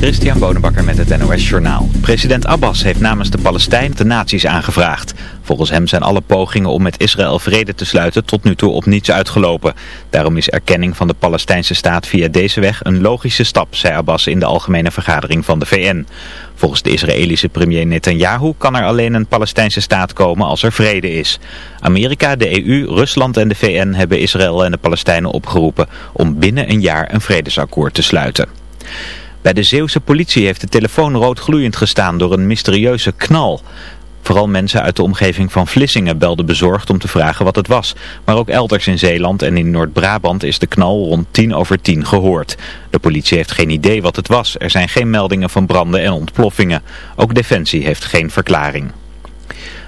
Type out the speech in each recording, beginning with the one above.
Christian Bonenbakker met het NOS Journaal. President Abbas heeft namens de Palestijnen de naties aangevraagd. Volgens hem zijn alle pogingen om met Israël vrede te sluiten tot nu toe op niets uitgelopen. Daarom is erkenning van de Palestijnse staat via deze weg een logische stap, zei Abbas in de algemene vergadering van de VN. Volgens de Israëlische premier Netanyahu kan er alleen een Palestijnse staat komen als er vrede is. Amerika, de EU, Rusland en de VN hebben Israël en de Palestijnen opgeroepen om binnen een jaar een vredesakkoord te sluiten. Bij de Zeeuwse politie heeft de telefoon rood gloeiend gestaan door een mysterieuze knal. Vooral mensen uit de omgeving van Vlissingen belden bezorgd om te vragen wat het was. Maar ook elders in Zeeland en in Noord-Brabant is de knal rond tien over tien gehoord. De politie heeft geen idee wat het was. Er zijn geen meldingen van branden en ontploffingen. Ook Defensie heeft geen verklaring.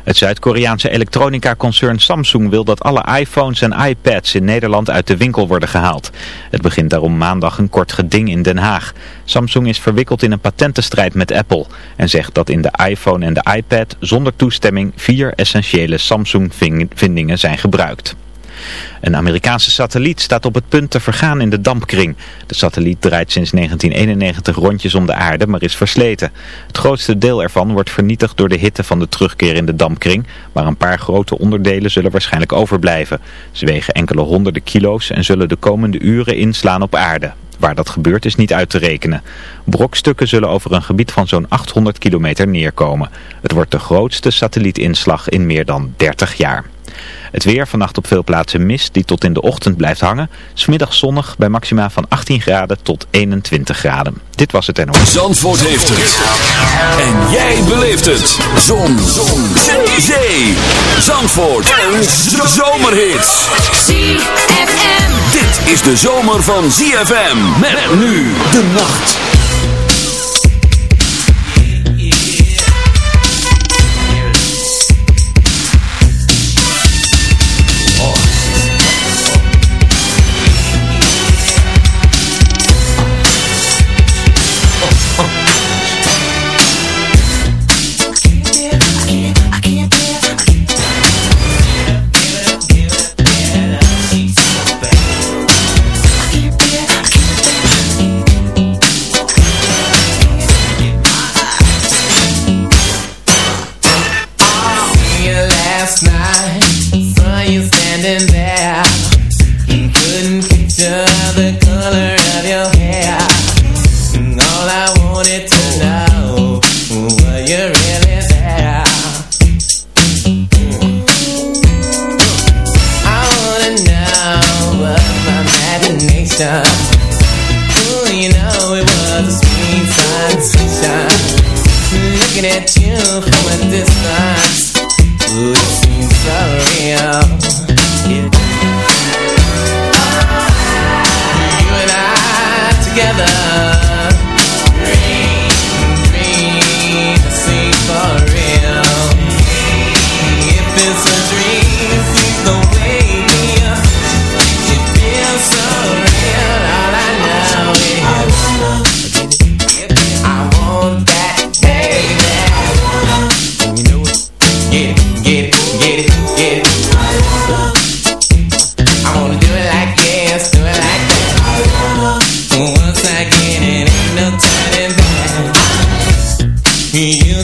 Het Zuid-Koreaanse elektronica-concern Samsung wil dat alle iPhones en iPads in Nederland uit de winkel worden gehaald. Het begint daarom maandag een kort geding in Den Haag. Samsung is verwikkeld in een patentenstrijd met Apple en zegt dat in de iPhone en de iPad zonder toestemming vier essentiële Samsung-vindingen zijn gebruikt. Een Amerikaanse satelliet staat op het punt te vergaan in de dampkring. De satelliet draait sinds 1991 rondjes om de aarde, maar is versleten. Het grootste deel ervan wordt vernietigd door de hitte van de terugkeer in de dampkring, maar een paar grote onderdelen zullen waarschijnlijk overblijven. Ze wegen enkele honderden kilo's en zullen de komende uren inslaan op aarde. Waar dat gebeurt is niet uit te rekenen. Brokstukken zullen over een gebied van zo'n 800 kilometer neerkomen. Het wordt de grootste satellietinslag in meer dan 30 jaar. Het weer vannacht op veel plaatsen mist die tot in de ochtend blijft hangen. Smiddag zonnig bij maxima van 18 graden tot 21 graden. Dit was het NOS. Zandvoort heeft het. En jij beleeft het. Zon. Zon. Zee. Zandvoort. Een zomerhit. ZFM. Dit is de zomer van ZFM. Met nu de nacht.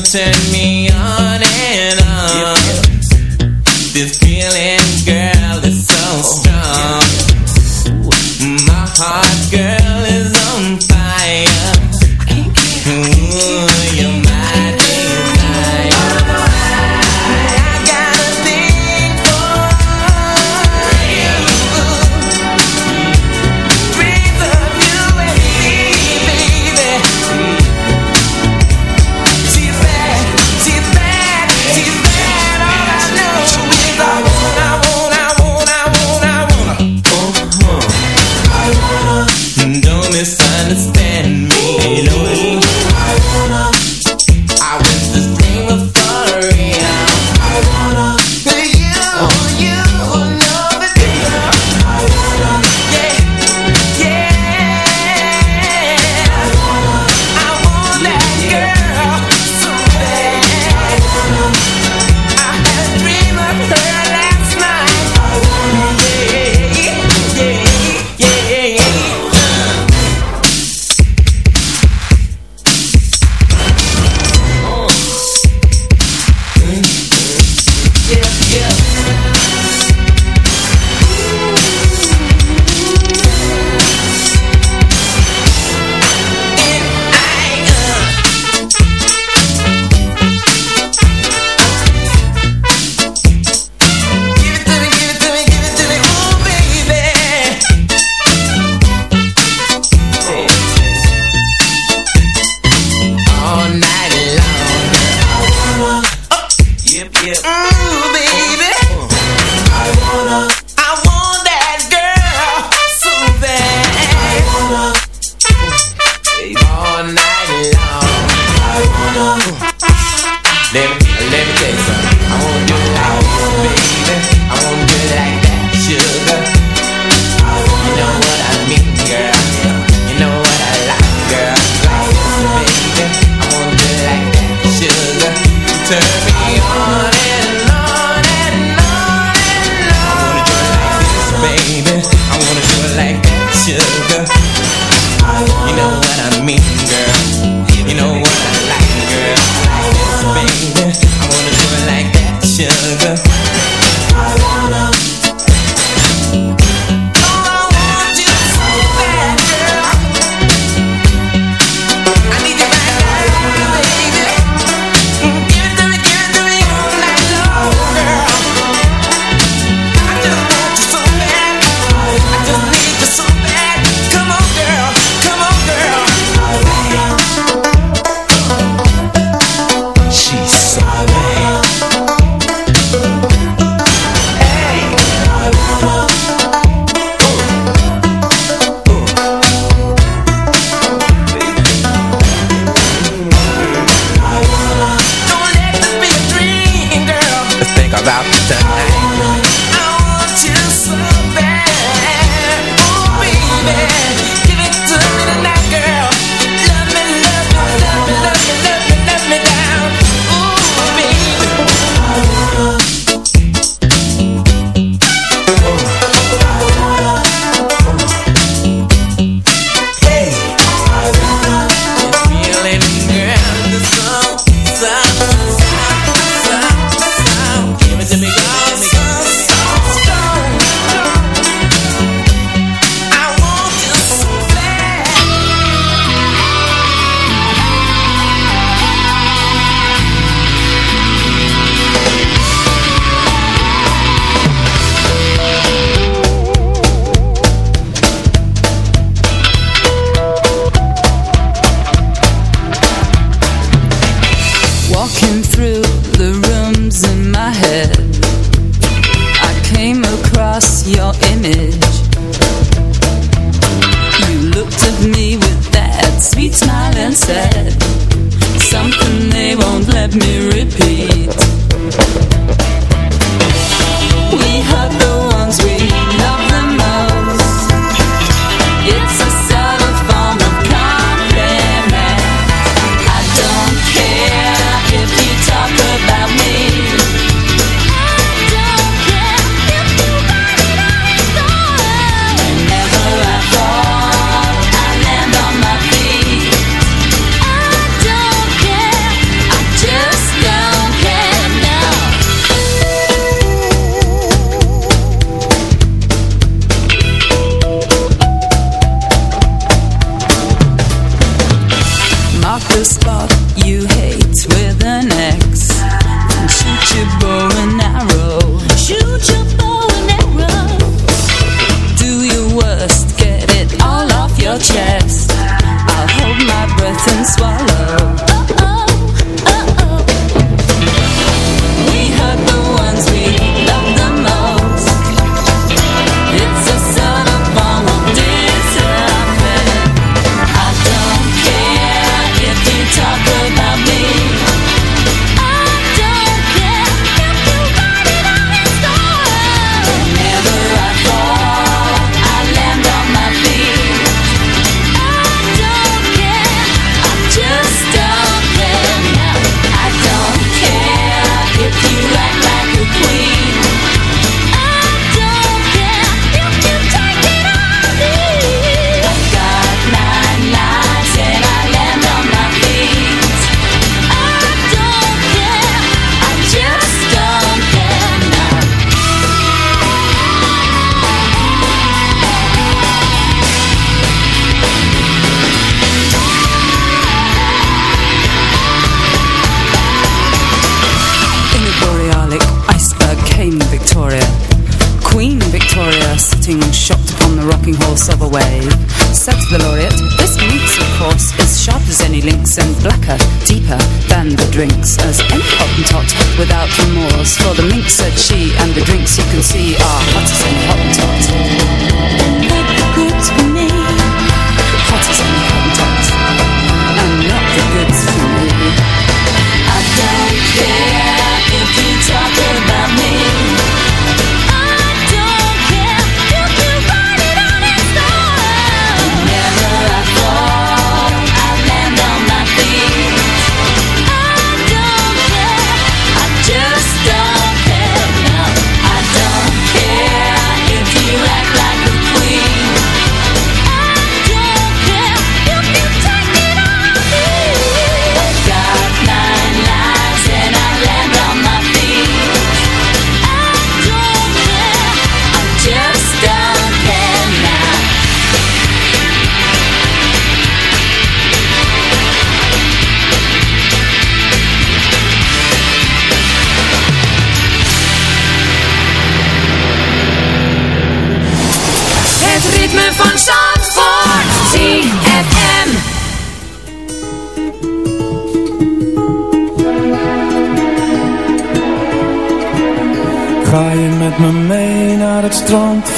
send me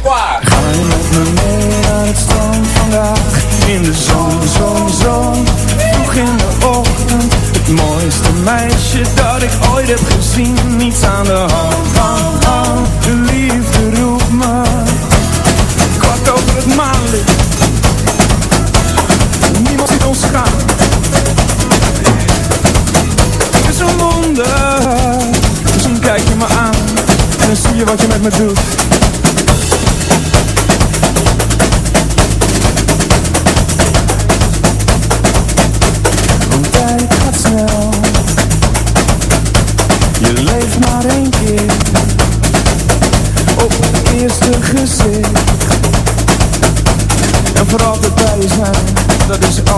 Ga je met me mee naar het strand vandaag? In de zon, zon, zon. Vroeg in de ochtend. Het mooiste meisje dat ik ooit heb gezien. Niets aan de hand, hand, hand De liefde roept me. Kwart over het maanlicht. Niemand ziet ons gaan. Het is een wonder. Misschien kijk je me aan. En dan zie je wat je met me doet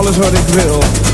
alles wat ik wil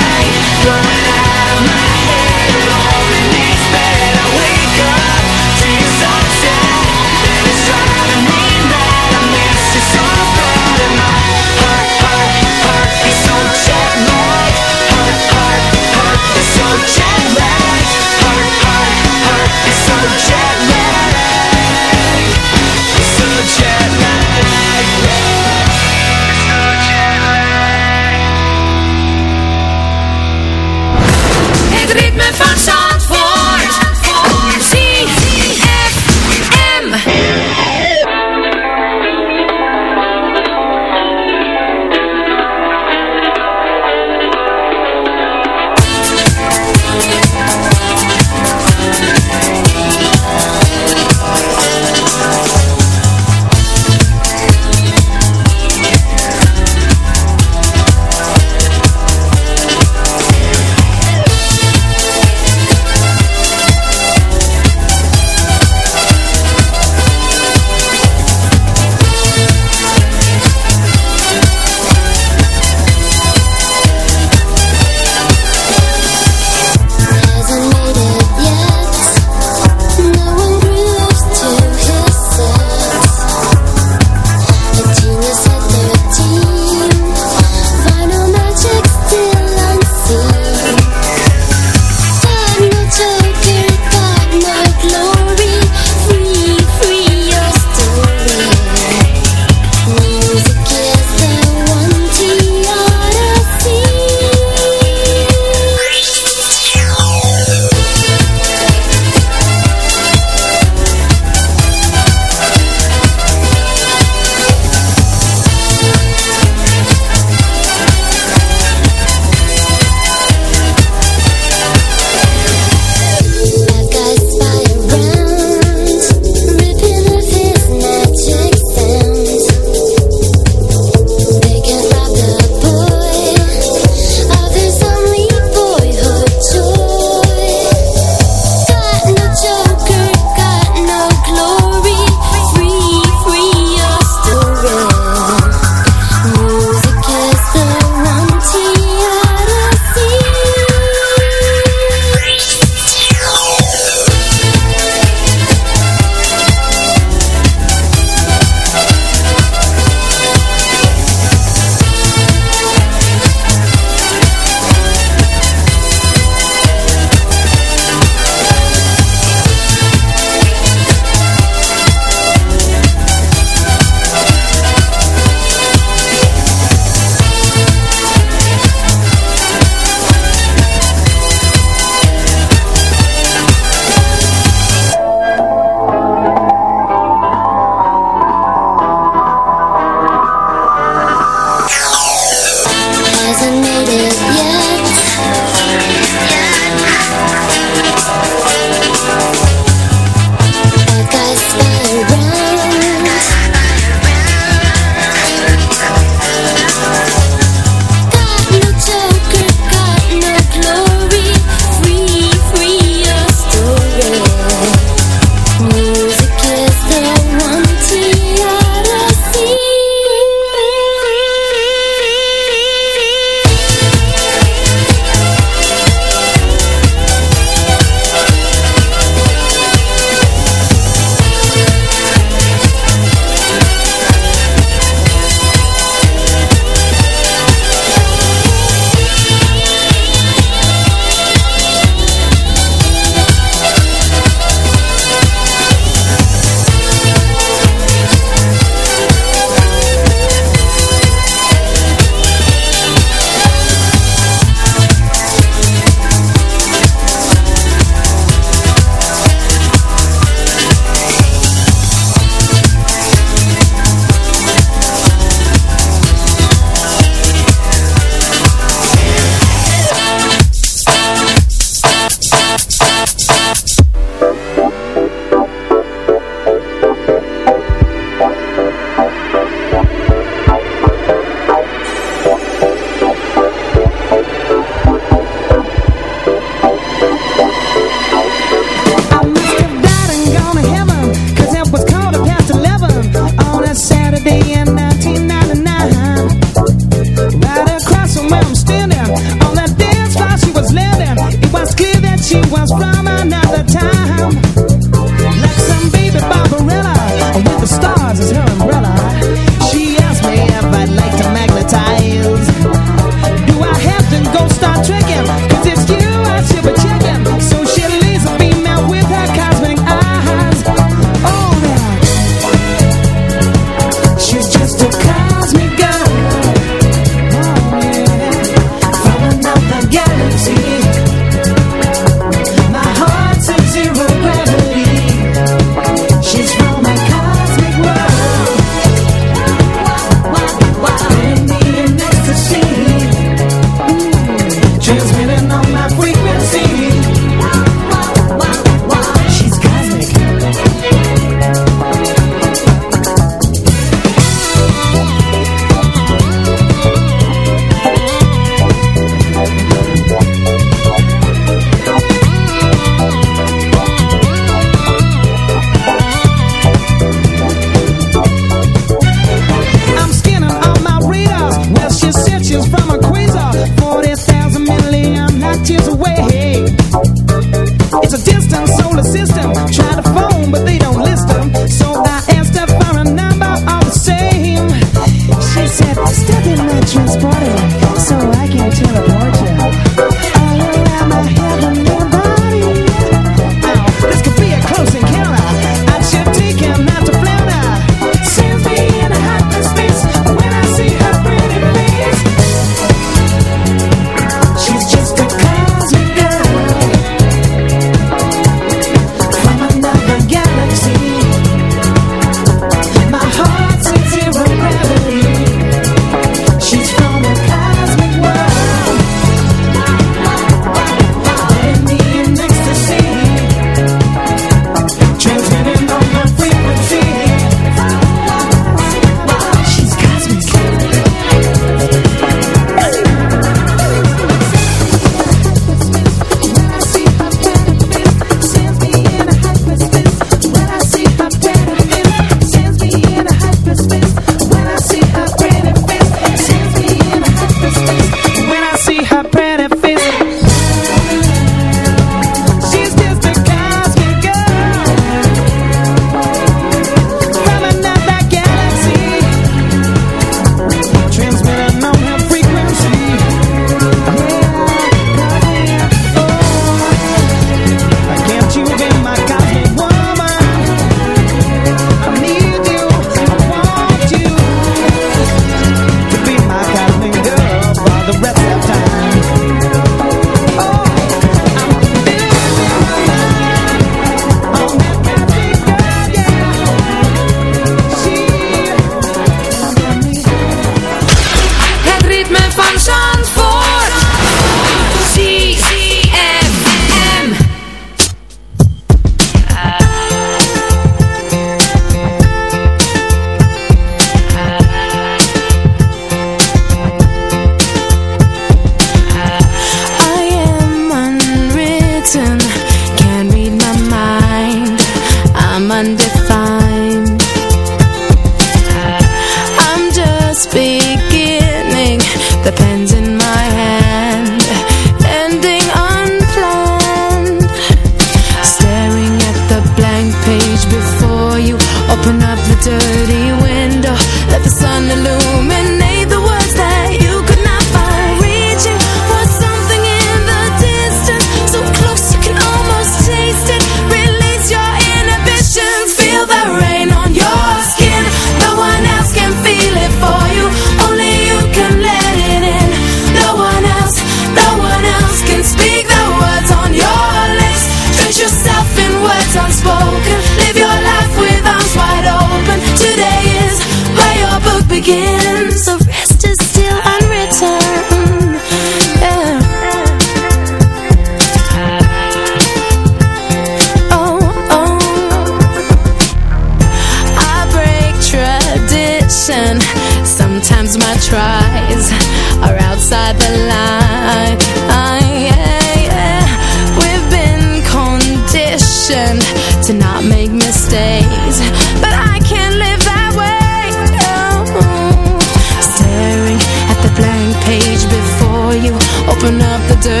Open up the dirty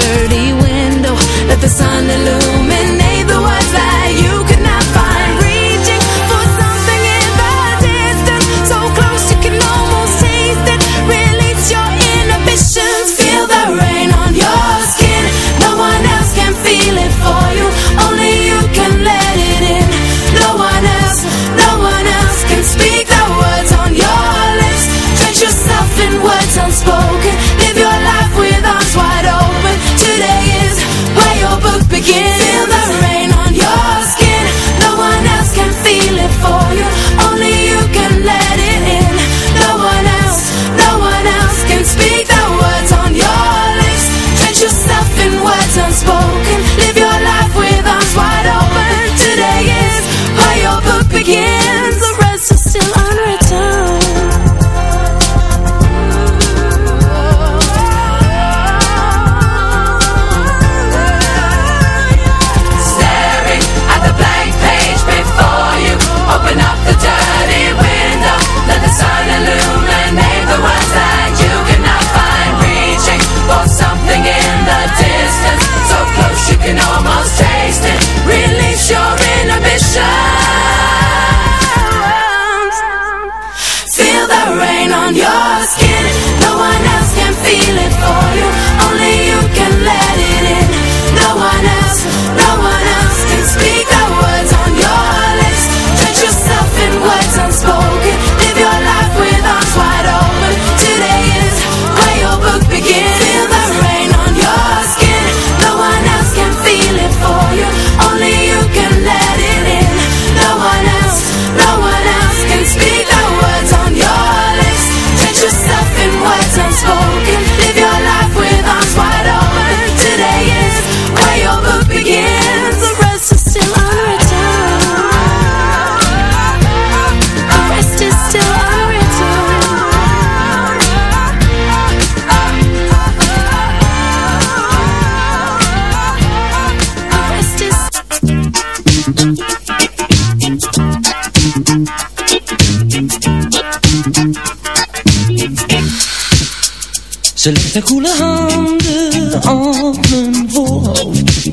Ze legt haar koele handen op mijn voorhoofd.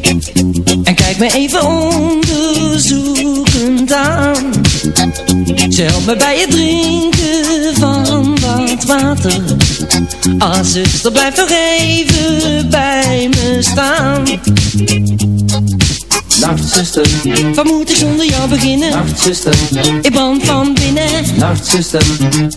En kijkt me even onderzoekend aan. Ze helpt me bij het drinken van wat water. Ah zuster blijf nog even bij me staan. Nacht zuster, Wat moet ik zonder jou beginnen? nacht zuster, Ik brand van binnen. Nacht zuster, nacht